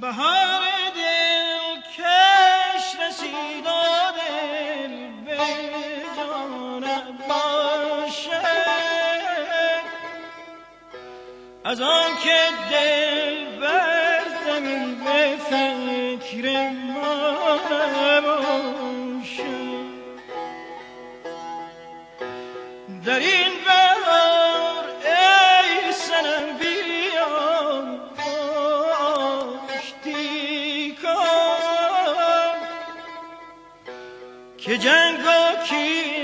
بهار دل کش رسید دل به جان باشه. از آن که دل بر زمین به فکر ما که جنگ و کین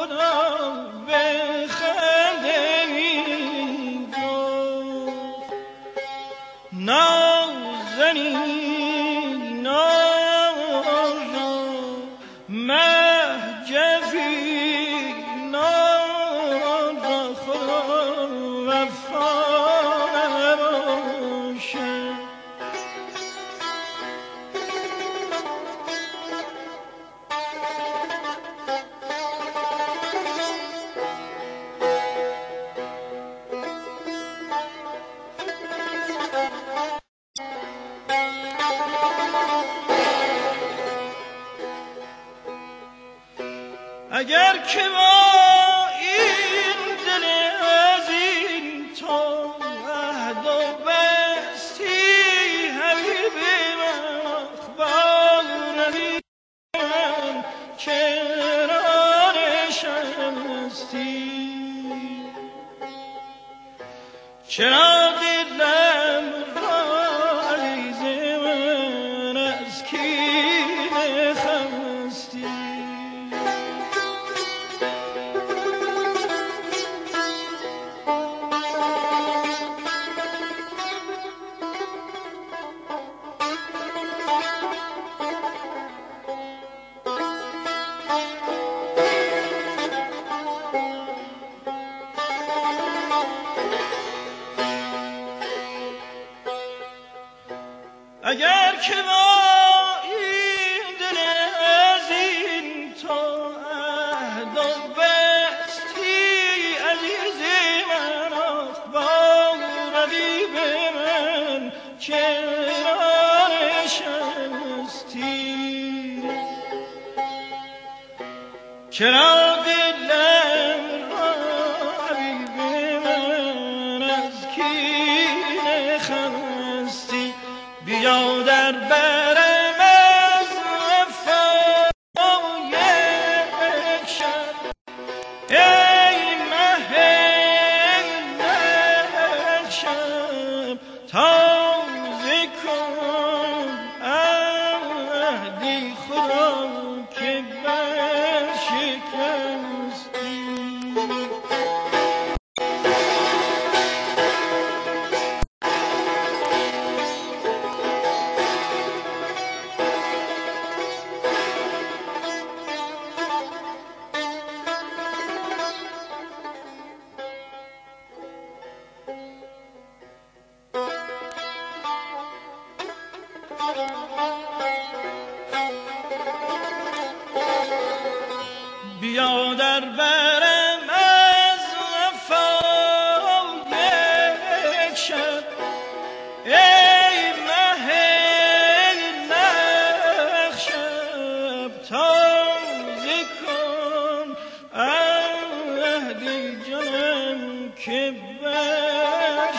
خدا بخنده گفت نازنی نازا مهجوی اگر که با این دل عزیز تو عهد و بستی حبیب من اخبار من چرا نشستی چرا اگر که با این دل عزیز تو عهد و بستی عزیز من ردی به من چرا نشستی؟ چرا بیا در برم از وفا یک شب ای مه نخشب تازه کن عهد جانم که بر